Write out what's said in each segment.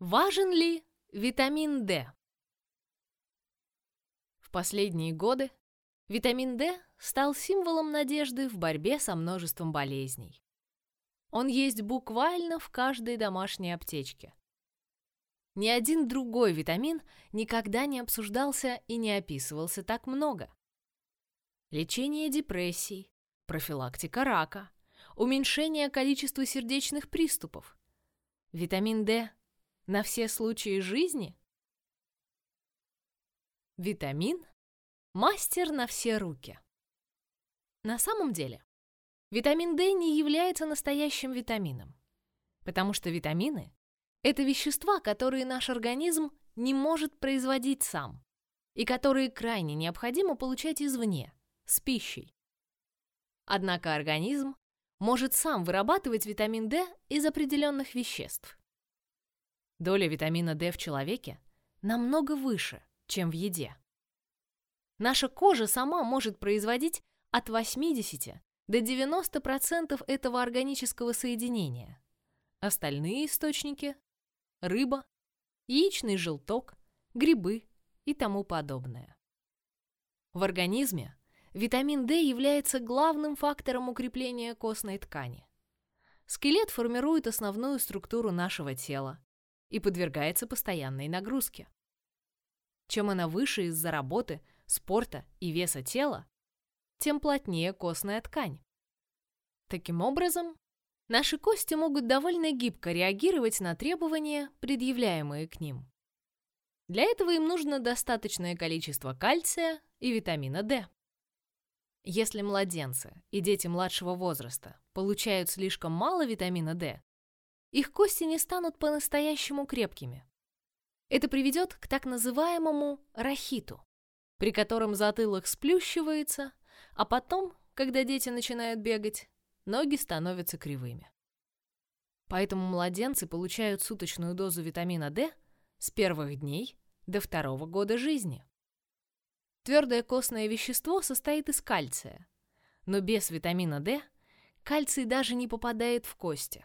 Важен ли витамин D? В последние годы витамин D стал символом надежды в борьбе со множеством болезней. Он есть буквально в каждой домашней аптечке. Ни один другой витамин никогда не обсуждался и не описывался так много. Лечение депрессий, профилактика рака, уменьшение количества сердечных приступов. Витамин D на все случаи жизни? Витамин – мастер на все руки. На самом деле, витамин D не является настоящим витамином, потому что витамины – это вещества, которые наш организм не может производить сам и которые крайне необходимо получать извне, с пищей. Однако организм может сам вырабатывать витамин D из определенных веществ. Доля витамина D в человеке намного выше, чем в еде. Наша кожа сама может производить от 80 до 90% этого органического соединения. Остальные источники – рыба, яичный желток, грибы и тому подобное. В организме витамин D является главным фактором укрепления костной ткани. Скелет формирует основную структуру нашего тела и подвергается постоянной нагрузке. Чем она выше из-за работы, спорта и веса тела, тем плотнее костная ткань. Таким образом, наши кости могут довольно гибко реагировать на требования, предъявляемые к ним. Для этого им нужно достаточное количество кальция и витамина D. Если младенцы и дети младшего возраста получают слишком мало витамина D, их кости не станут по-настоящему крепкими. Это приведет к так называемому рахиту, при котором затылок сплющивается, а потом, когда дети начинают бегать, ноги становятся кривыми. Поэтому младенцы получают суточную дозу витамина D с первых дней до второго года жизни. Твердое костное вещество состоит из кальция, но без витамина D кальций даже не попадает в кости.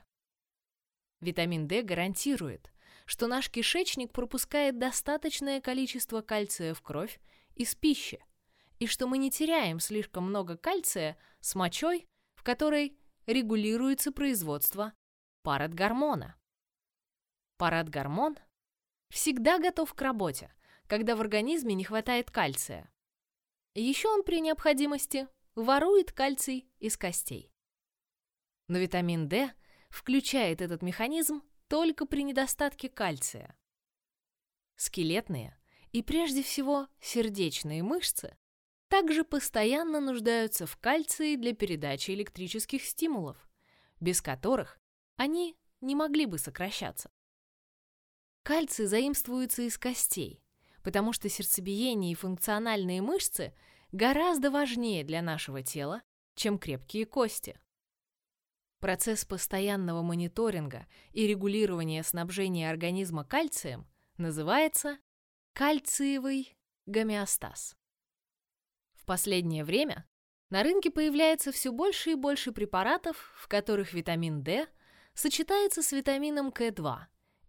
Витамин D гарантирует, что наш кишечник пропускает достаточное количество кальция в кровь из пищи, и что мы не теряем слишком много кальция с мочой, в которой регулируется производство парадгормона. Парадгормон всегда готов к работе, когда в организме не хватает кальция. Еще он при необходимости ворует кальций из костей. Но витамин D включает этот механизм только при недостатке кальция. Скелетные и прежде всего сердечные мышцы также постоянно нуждаются в кальции для передачи электрических стимулов, без которых они не могли бы сокращаться. Кальций заимствуется из костей, потому что сердцебиение и функциональные мышцы гораздо важнее для нашего тела, чем крепкие кости. Процесс постоянного мониторинга и регулирования снабжения организма кальцием называется кальциевый гомеостаз. В последнее время на рынке появляется все больше и больше препаратов, в которых витамин D сочетается с витамином К2,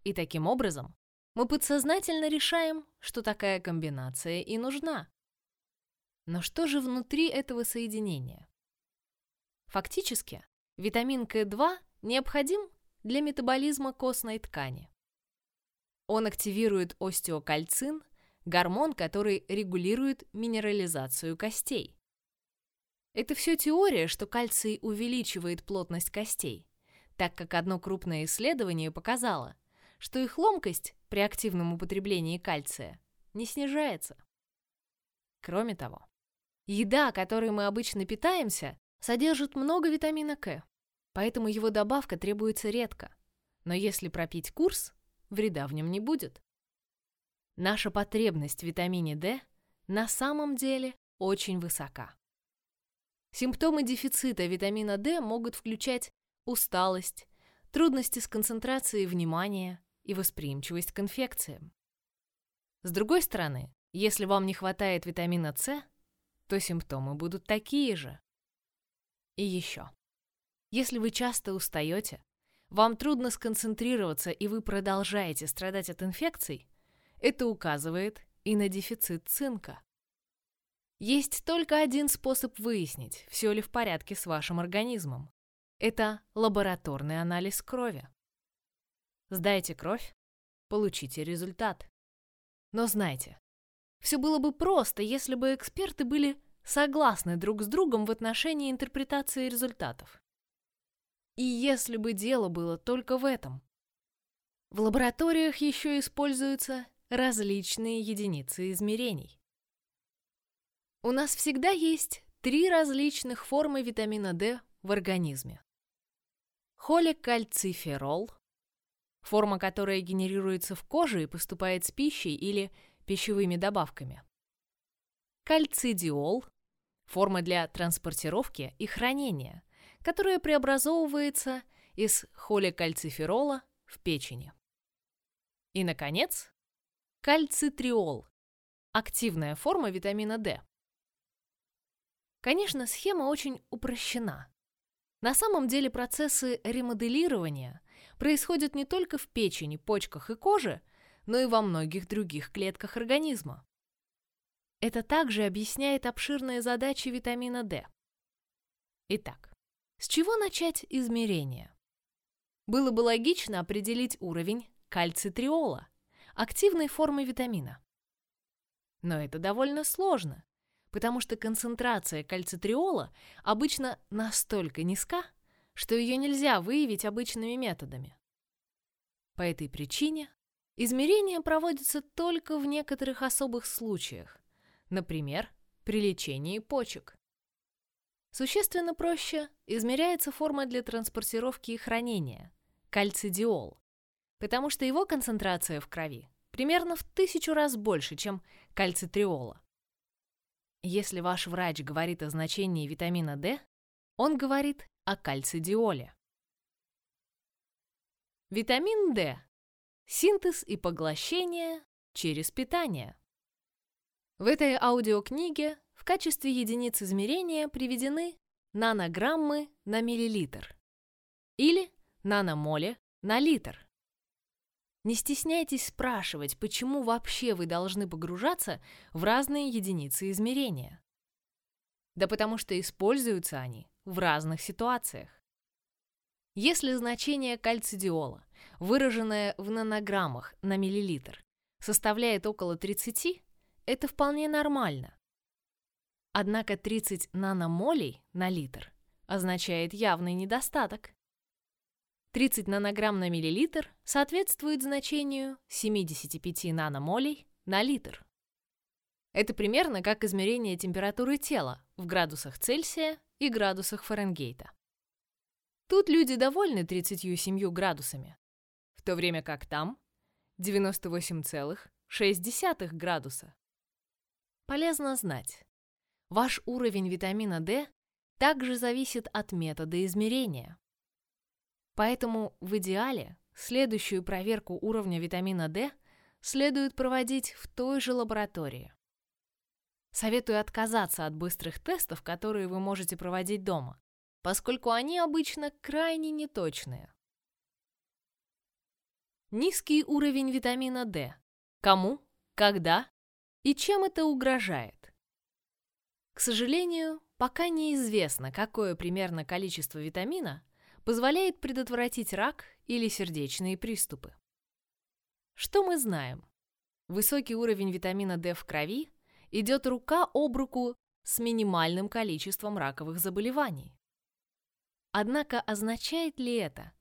и таким образом мы подсознательно решаем, что такая комбинация и нужна. Но что же внутри этого соединения? Фактически, витамин К2 необходим для метаболизма костной ткани. Он активирует остеокальцин, гормон, который регулирует минерализацию костей. Это все теория, что кальций увеличивает плотность костей, так как одно крупное исследование показало, что их ломкость при активном употреблении кальция не снижается. Кроме того, еда, которой мы обычно питаемся, содержит много витамина К, поэтому его добавка требуется редко. Но если пропить курс, вреда в нем не будет. Наша потребность в витамине D на самом деле очень высока. Симптомы дефицита витамина D могут включать усталость, трудности с концентрацией внимания и восприимчивость к инфекциям. С другой стороны, если вам не хватает витамина С, то симптомы будут такие же. И еще. Если вы часто устаете, вам трудно сконцентрироваться и вы продолжаете страдать от инфекций, это указывает и на дефицит цинка. Есть только один способ выяснить, все ли в порядке с вашим организмом. Это лабораторный анализ крови. Сдайте кровь, получите результат. Но знайте, все было бы просто, если бы эксперты были согласны друг с другом в отношении интерпретации результатов. И если бы дело было только в этом. В лабораториях еще используются различные единицы измерений. У нас всегда есть три различных формы витамина D в организме. Холекальциферол, форма которая генерируется в коже и поступает с пищей или пищевыми добавками. Кальцидиол, форма для транспортировки и хранения, которая преобразовывается из холекальциферола в печени. И, наконец, кальцитриол, активная форма витамина D. Конечно, схема очень упрощена. На самом деле процессы ремоделирования происходят не только в печени, почках и коже, но и во многих других клетках организма. Это также объясняет обширные задачи витамина D. Итак, с чего начать измерение? Было бы логично определить уровень кальцитриола, активной формы витамина. Но это довольно сложно, потому что концентрация кальцитриола обычно настолько низка, что ее нельзя выявить обычными методами. По этой причине измерения проводятся только в некоторых особых случаях, например, при лечении почек. Существенно проще измеряется форма для транспортировки и хранения – кальцидиол, потому что его концентрация в крови примерно в тысячу раз больше, чем кальцитриола. Если ваш врач говорит о значении витамина D, он говорит о кальцидиоле. Витамин D. Синтез и поглощение через питание. В этой аудиокниге в качестве единиц измерения приведены нанограммы на миллилитр или наномоле на литр. Не стесняйтесь спрашивать, почему вообще вы должны погружаться в разные единицы измерения. Да потому что используются они в разных ситуациях. Если значение кальцидиола, выраженное в нанограммах на миллилитр, составляет около 30, это вполне нормально. Однако 30 наномолей на литр означает явный недостаток. 30 нанограмм на миллилитр соответствует значению 75 наномолей на литр. Это примерно как измерение температуры тела в градусах Цельсия и градусах Фаренгейта. Тут люди довольны 37 градусами, в то время как там 98,6 градуса. Полезно знать. Ваш уровень витамина D также зависит от метода измерения. Поэтому в идеале следующую проверку уровня витамина D следует проводить в той же лаборатории. Советую отказаться от быстрых тестов, которые вы можете проводить дома, поскольку они обычно крайне неточные. Низкий уровень витамина D. Кому, когда и чем это угрожает? К сожалению, пока неизвестно, какое примерно количество витамина позволяет предотвратить рак или сердечные приступы. Что мы знаем? Высокий уровень витамина D в крови идет рука об руку с минимальным количеством раковых заболеваний. Однако означает ли это,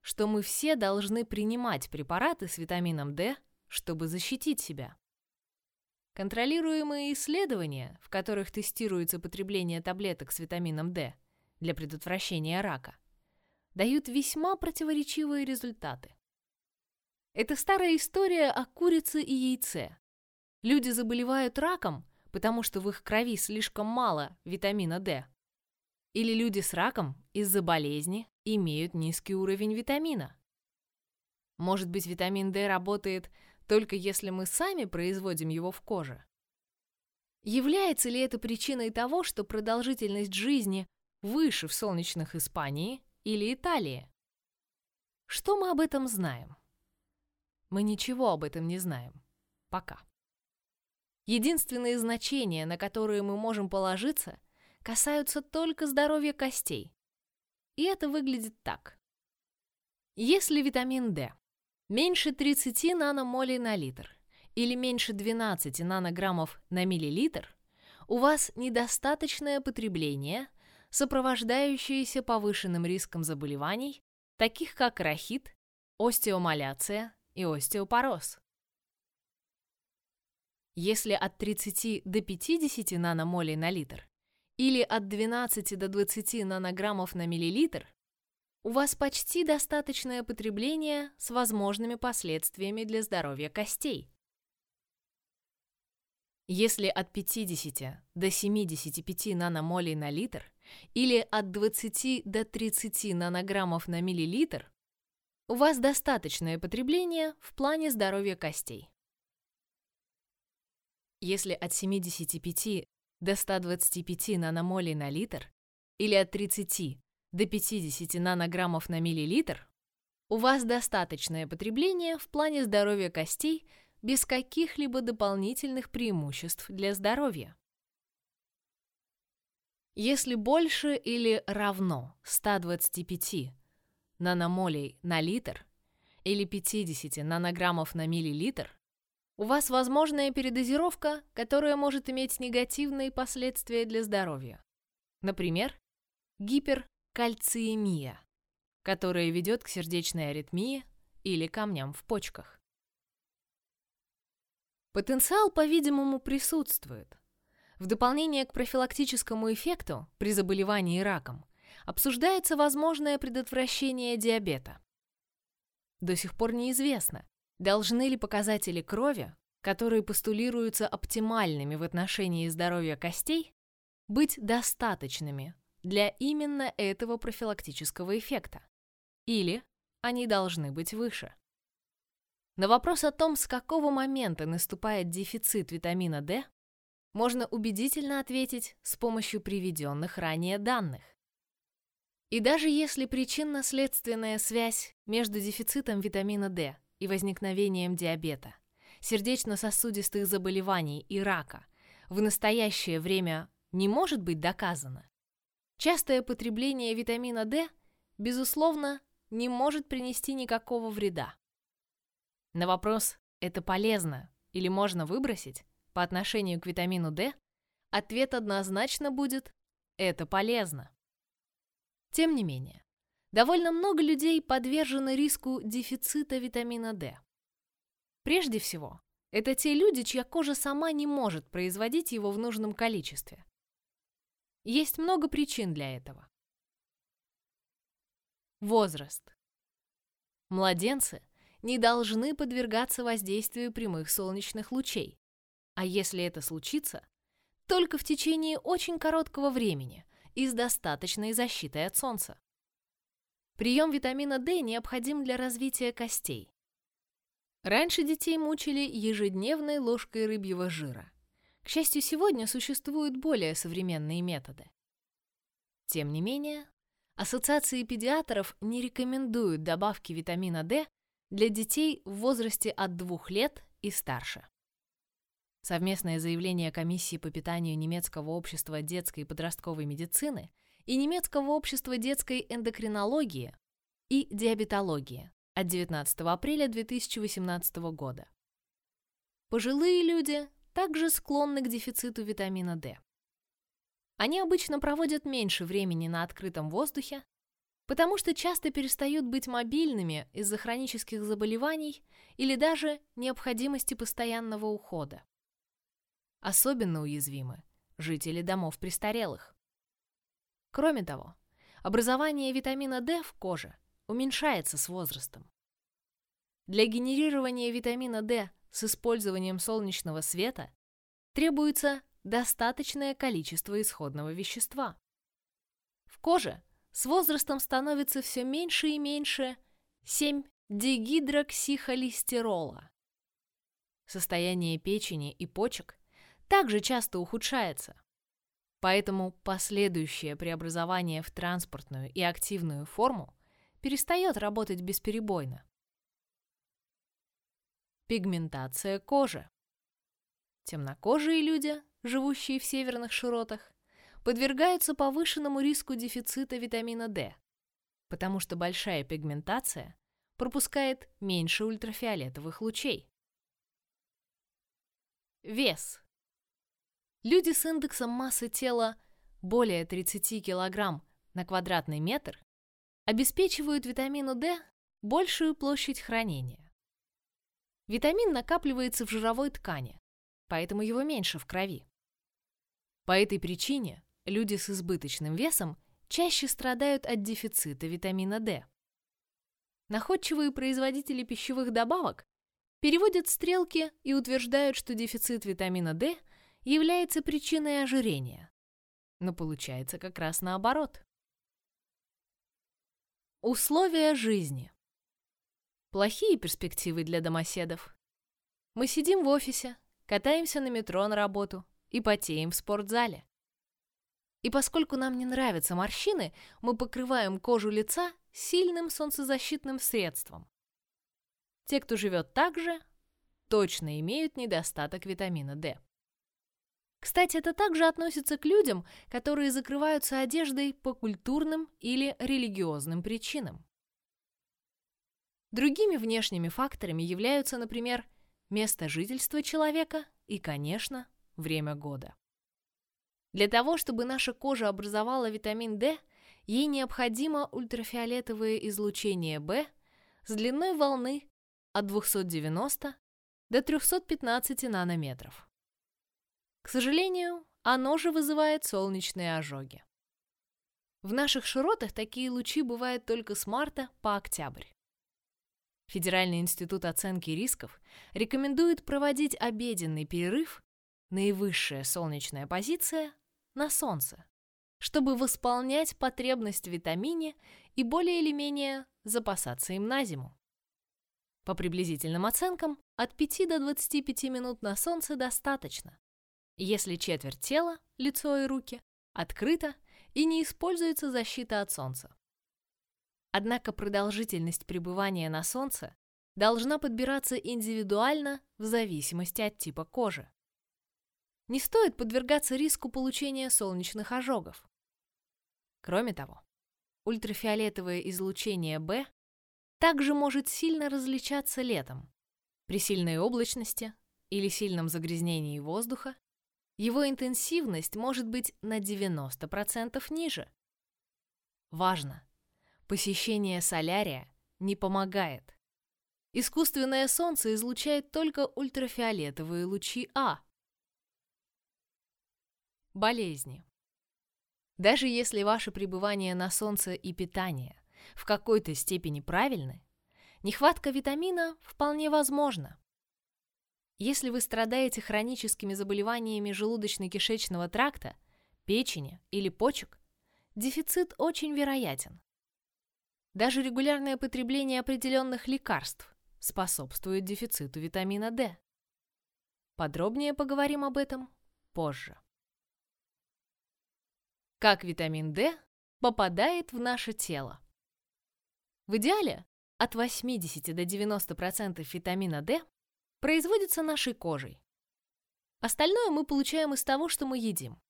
что мы все должны принимать препараты с витамином D, чтобы защитить себя? Контролируемые исследования, в которых тестируется потребление таблеток с витамином D для предотвращения рака, дают весьма противоречивые результаты. Это старая история о курице и яйце. Люди заболевают раком, потому что в их крови слишком мало витамина D. Или люди с раком из-за болезни имеют низкий уровень витамина. Может быть, витамин D работает только если мы сами производим его в коже? Является ли это причиной того, что продолжительность жизни выше в солнечных Испании или Италии. Что мы об этом знаем? Мы ничего об этом не знаем. Пока. Единственные значения, на которые мы можем положиться, касаются только здоровья костей. И это выглядит так. Если витамин D меньше 30 наномолей на литр или меньше 12 нанограммов на миллилитр, у вас недостаточное потребление, сопровождающееся повышенным риском заболеваний, таких как рахит, остеомаляция и остеопороз. Если от 30 до 50 наномолей на литр или от 12 до 20 нанограммов на миллилитр, у вас почти достаточное потребление с возможными последствиями для здоровья костей. Если от 50 до 75 наномолей на литр или от 20 до 30 нанограммов на миллилитр, у вас достаточное потребление в плане здоровья костей. Если от 75 до 125 наномолей на литр или от 30 до 50 нанограммов на миллилитр, у вас достаточное потребление в плане здоровья костей без каких-либо дополнительных преимуществ для здоровья. Если больше или равно 125 наномолей на литр или 50 нанограммов на миллилитр, у вас возможная передозировка, которая может иметь негативные последствия для здоровья. Например, гиперкальциемия, которая ведет к сердечной аритмии или камням в почках. Потенциал, по-видимому, присутствует. В дополнение к профилактическому эффекту при заболевании раком обсуждается возможное предотвращение диабета. До сих пор неизвестно, Должны ли показатели крови, которые постулируются оптимальными в отношении здоровья костей, быть достаточными для именно этого профилактического эффекта? Или они должны быть выше? На вопрос о том, с какого момента наступает дефицит витамина D, можно убедительно ответить с помощью приведенных ранее данных. И даже если причинно-следственная связь между дефицитом витамина D и возникновением диабета, сердечно-сосудистых заболеваний и рака в настоящее время не может быть доказано, частое потребление витамина D, безусловно, не может принести никакого вреда. На вопрос «это полезно или можно выбросить» по отношению к витамину D, ответ однозначно будет «это полезно». Тем не менее, довольно много людей подвержены риску дефицита витамина D. Прежде всего, это те люди, чья кожа сама не может производить его в нужном количестве. Есть много причин для этого. Возраст. Младенцы не должны подвергаться воздействию прямых солнечных лучей, а если это случится, только в течение очень короткого времени и с достаточной защитой от солнца. Прием витамина D необходим для развития костей. Раньше детей мучили ежедневной ложкой рыбьего жира. К счастью, сегодня существуют более современные методы. Тем не менее, ассоциации педиатров не рекомендуют добавки витамина D для детей в возрасте от 2 лет и старше. Совместное заявление Комиссии по питанию немецкого общества детской и подростковой медицины – и немецкого общества детской эндокринологии и диабетологии от 19 апреля 2018 года. Пожилые люди также склонны к дефициту витамина D. Они обычно проводят меньше времени на открытом воздухе, потому что часто перестают быть мобильными из-за хронических заболеваний или даже необходимости постоянного ухода. Особенно уязвимы жители домов престарелых. Кроме того, образование витамина D в коже уменьшается с возрастом. Для генерирования витамина D с использованием солнечного света требуется достаточное количество исходного вещества. В коже с возрастом становится все меньше и меньше 7-дегидроксихолестерола. Состояние печени и почек также часто ухудшается. Поэтому последующее преобразование в транспортную и активную форму перестает работать бесперебойно. Пигментация кожи. Темнокожие люди, живущие в северных широтах, подвергаются повышенному риску дефицита витамина D, потому что большая пигментация пропускает меньше ультрафиолетовых лучей. Вес. Люди с индексом массы тела более 30 кг на квадратный метр обеспечивают витамину D большую площадь хранения. Витамин накапливается в жировой ткани, поэтому его меньше в крови. По этой причине люди с избыточным весом чаще страдают от дефицита витамина D. Находчивые производители пищевых добавок переводят стрелки и утверждают, что дефицит витамина D является причиной ожирения. Но получается как раз наоборот. Условия жизни. Плохие перспективы для домоседов. Мы сидим в офисе, катаемся на метро на работу и потеем в спортзале. И поскольку нам не нравятся морщины, мы покрываем кожу лица сильным солнцезащитным средством. Те, кто живет так же, точно имеют недостаток витамина D. Кстати, это также относится к людям, которые закрываются одеждой по культурным или религиозным причинам. Другими внешними факторами являются, например, место жительства человека и, конечно, время года. Для того, чтобы наша кожа образовала витамин D, ей необходимо ультрафиолетовое излучение B с длиной волны от 290 до 315 нанометров. К сожалению, оно же вызывает солнечные ожоги. В наших широтах такие лучи бывают только с марта по октябрь. Федеральный институт оценки рисков рекомендует проводить обеденный перерыв, наивысшая солнечная позиция, на солнце, чтобы восполнять потребность в витамине и более или менее запасаться им на зиму. По приблизительным оценкам, от 5 до 25 минут на солнце достаточно, если четверть тела, лицо и руки, открыто и не используется защита от солнца. Однако продолжительность пребывания на солнце должна подбираться индивидуально в зависимости от типа кожи. Не стоит подвергаться риску получения солнечных ожогов. Кроме того, ультрафиолетовое излучение B также может сильно различаться летом. При сильной облачности или сильном загрязнении воздуха его интенсивность может быть на 90% ниже. Важно! Посещение солярия не помогает. Искусственное солнце излучает только ультрафиолетовые лучи А. Болезни. Даже если ваше пребывание на солнце и питание в какой-то степени правильны, нехватка витамина вполне возможна. Если вы страдаете хроническими заболеваниями желудочно-кишечного тракта, печени или почек, дефицит очень вероятен. Даже регулярное потребление определенных лекарств способствует дефициту витамина D. Подробнее поговорим об этом позже. Как витамин D попадает в наше тело? В идеале от 80 до 90% витамина D производится нашей кожей. Остальное мы получаем из того, что мы едим.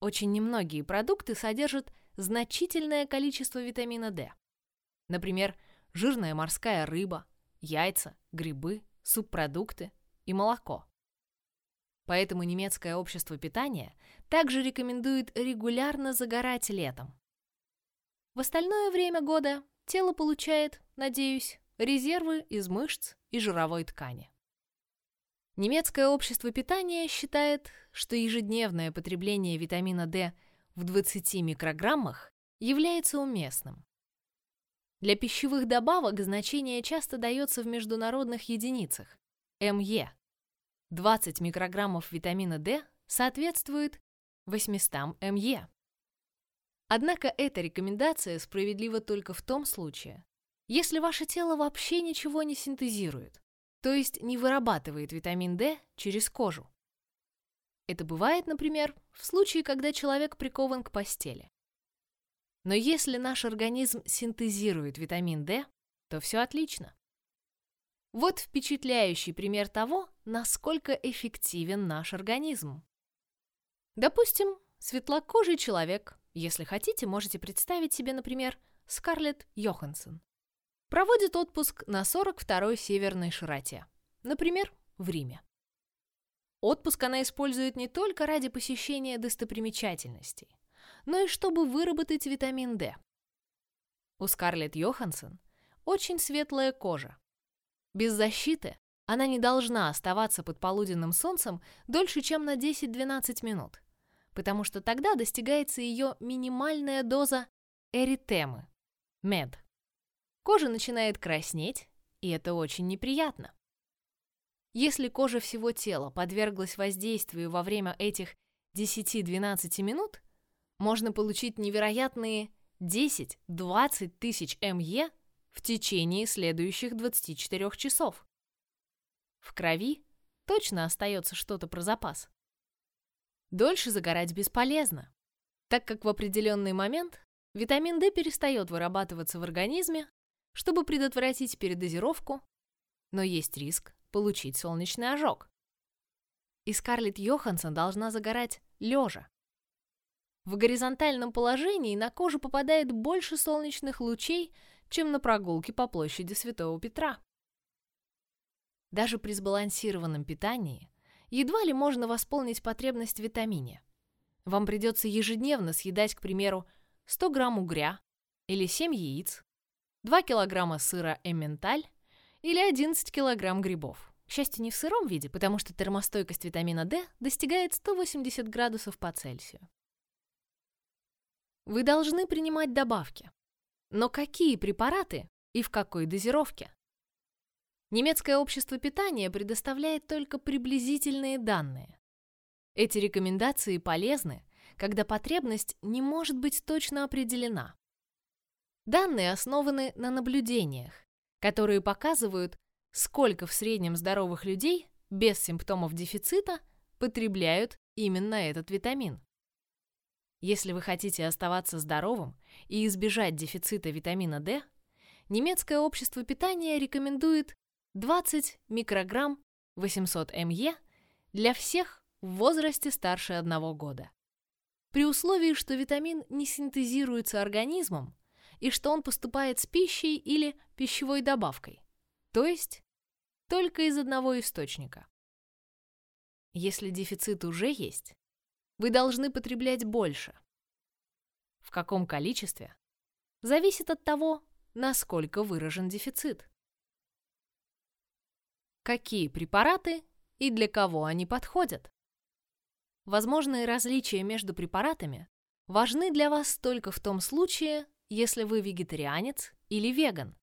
Очень немногие продукты содержат значительное количество витамина D. Например, жирная морская рыба, яйца, грибы, субпродукты и молоко. Поэтому немецкое общество питания также рекомендует регулярно загорать летом. В остальное время года тело получает, надеюсь, резервы из мышц и жировой ткани. Немецкое общество питания считает, что ежедневное потребление витамина D в 20 микрограммах является уместным. Для пищевых добавок значение часто дается в международных единицах – МЕ. 20 микрограммов витамина D соответствует 800 МЕ. Однако эта рекомендация справедлива только в том случае, если ваше тело вообще ничего не синтезирует, то есть не вырабатывает витамин D через кожу. Это бывает, например, в случае, когда человек прикован к постели. Но если наш организм синтезирует витамин D, то все отлично. Вот впечатляющий пример того, насколько эффективен наш организм. Допустим, светлокожий человек, если хотите, можете представить себе, например, Скарлетт Йоханссон, проводит отпуск на 42-й северной широте, например, в Риме. Отпуск она использует не только ради посещения достопримечательностей, но и чтобы выработать витамин D. У Скарлетт Йоханссон очень светлая кожа. Без защиты она не должна оставаться под полуденным солнцем дольше, чем на 10-12 минут, потому что тогда достигается ее минимальная доза эритемы, мед. Кожа начинает краснеть, и это очень неприятно. Если кожа всего тела подверглась воздействию во время этих 10-12 минут, можно получить невероятные 10-20 тысяч МЕ в течение следующих 24 часов. В крови точно остается что-то про запас. Дольше загорать бесполезно, так как в определенный момент витамин D перестает вырабатываться в организме, чтобы предотвратить передозировку, но есть риск получить солнечный ожог. И Скарлетт Йоханссон должна загорать лежа. В горизонтальном положении на кожу попадает больше солнечных лучей, чем на прогулке по площади Святого Петра. Даже при сбалансированном питании едва ли можно восполнить потребность в витамине. Вам придется ежедневно съедать, к примеру, 100 грамм угря или 7 яиц, 2 килограмма сыра эмменталь или 11 килограмм грибов. К счастью, не в сыром виде, потому что термостойкость витамина D достигает 180 градусов по Цельсию. Вы должны принимать добавки. Но какие препараты и в какой дозировке? Немецкое общество питания предоставляет только приблизительные данные. Эти рекомендации полезны, когда потребность не может быть точно определена. Данные основаны на наблюдениях, которые показывают, сколько в среднем здоровых людей без симптомов дефицита потребляют именно этот витамин. Если вы хотите оставаться здоровым и избежать дефицита витамина D, немецкое общество питания рекомендует 20 микрограмм 800 МЕ для всех в возрасте старше одного года. При условии, что витамин не синтезируется организмом и что он поступает с пищей или пищевой добавкой, то есть только из одного источника. Если дефицит уже есть, вы должны потреблять больше. В каком количестве? Зависит от того, насколько выражен дефицит какие препараты и для кого они подходят. Возможные различия между препаратами важны для вас только в том случае, если вы вегетарианец или веган,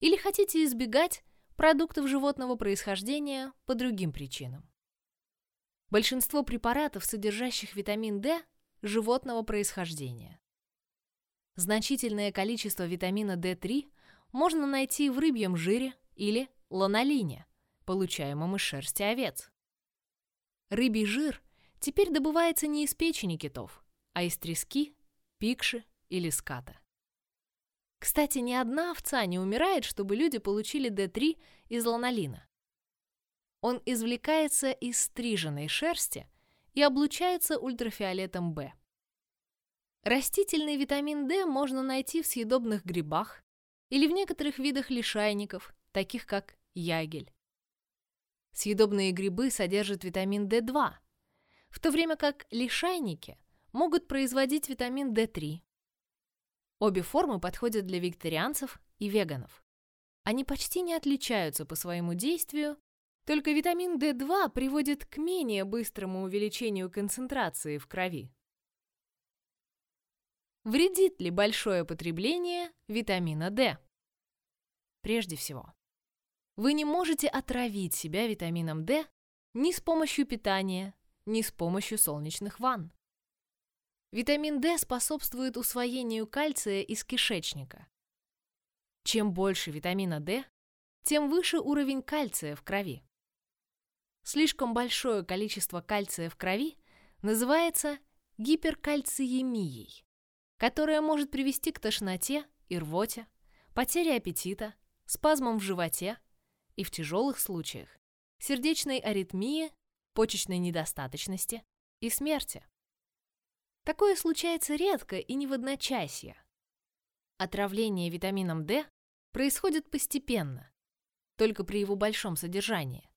или хотите избегать продуктов животного происхождения по другим причинам. Большинство препаратов, содержащих витамин D, животного происхождения. Значительное количество витамина D3 можно найти в рыбьем жире или ланолине, получаемым из шерсти овец. Рыбий жир теперь добывается не из печени китов, а из трески, пикши или ската. Кстати, ни одна овца не умирает, чтобы люди получили D3 из ланолина. Он извлекается из стриженной шерсти и облучается ультрафиолетом B. Растительный витамин D можно найти в съедобных грибах или в некоторых видах лишайников, таких как ягель. Съедобные грибы содержат витамин D2, в то время как лишайники могут производить витамин D3. Обе формы подходят для вегетарианцев и веганов. Они почти не отличаются по своему действию, только витамин D2 приводит к менее быстрому увеличению концентрации в крови. Вредит ли большое потребление витамина D? Прежде всего, вы не можете отравить себя витамином D ни с помощью питания, ни с помощью солнечных ванн. Витамин D способствует усвоению кальция из кишечника. Чем больше витамина D, тем выше уровень кальция в крови. Слишком большое количество кальция в крови называется гиперкальциемией. которое может привести к тошноте и рвоте, потере аппетита, спазмам в животе и в тяжелых случаях сердечной аритмии, почечной недостаточности и смерти. Такое случается редко и не в одночасье. Отравление витамином D происходит постепенно, только при его большом содержании.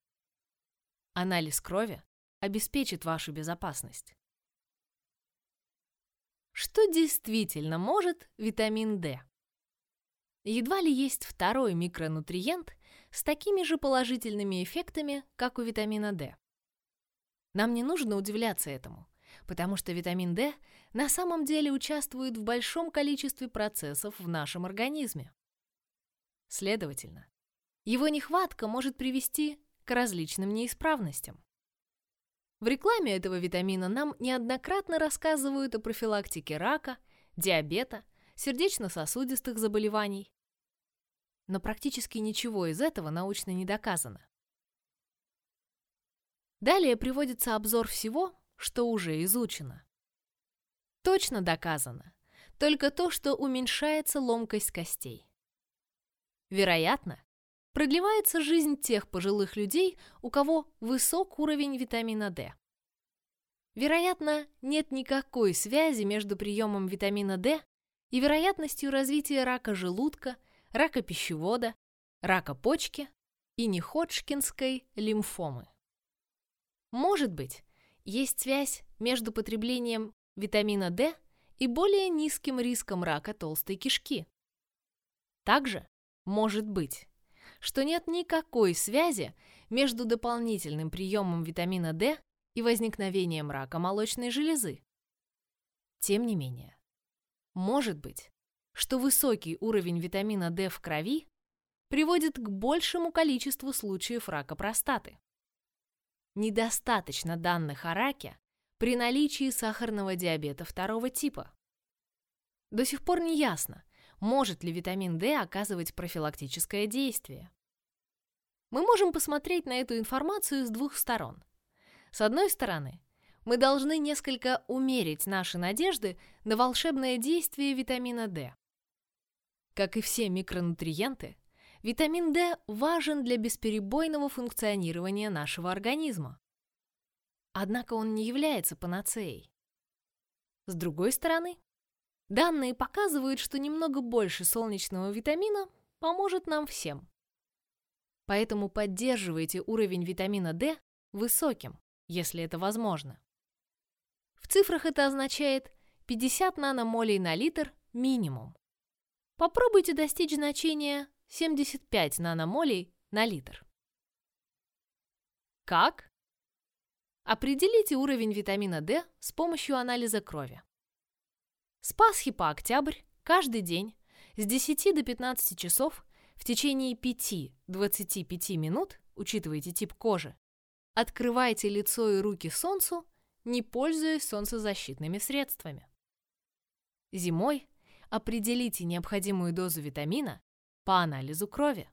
Анализ крови обеспечит вашу безопасность. Что действительно может витамин D? Едва ли есть второй микронутриент с такими же положительными эффектами, как у витамина D. Нам не нужно удивляться этому, потому что витамин D на самом деле участвует в большом количестве процессов в нашем организме. Следовательно, его нехватка может привести к различным неисправностям. В рекламе этого витамина нам неоднократно рассказывают о профилактике рака, диабета, сердечно-сосудистых заболеваний. Но практически ничего из этого научно не доказано. Далее приводится обзор всего, что уже изучено. Точно доказано только то, что уменьшается ломкость костей. Вероятно, продлевается жизнь тех пожилых людей, у кого высок уровень витамина D. Вероятно, нет никакой связи между приемом витамина D и вероятностью развития рака желудка, рака пищевода, рака почки и неходжкинской лимфомы. Может быть, есть связь между потреблением витамина D и более низким риском рака толстой кишки. Также может быть, что нет никакой связи между дополнительным приемом витамина D и возникновением рака молочной железы. Тем не менее, может быть, что высокий уровень витамина D в крови приводит к большему количеству случаев рака простаты. Недостаточно данных о раке при наличии сахарного диабета второго типа. До сих пор не ясно, может ли витамин D оказывать профилактическое действие. Мы можем посмотреть на эту информацию с двух сторон. С одной стороны, мы должны несколько умерить наши надежды на волшебное действие витамина D. Как и все микронутриенты, витамин D важен для бесперебойного функционирования нашего организма. Однако он не является панацеей. С другой стороны, данные показывают, что немного больше солнечного витамина поможет нам всем. Поэтому поддерживайте уровень витамина D высоким, если это возможно. В цифрах это означает 50 наномолей на литр минимум. Попробуйте достичь значения 75 наномолей на литр. Как? Определите уровень витамина D с помощью анализа крови. С Пасхи по октябрь каждый день с 10 до 15 часов в течение 5-25 минут, учитывайте тип кожи, открывайте лицо и руки солнцу, не пользуясь солнцезащитными средствами. Зимой определите необходимую дозу витамина по анализу крови.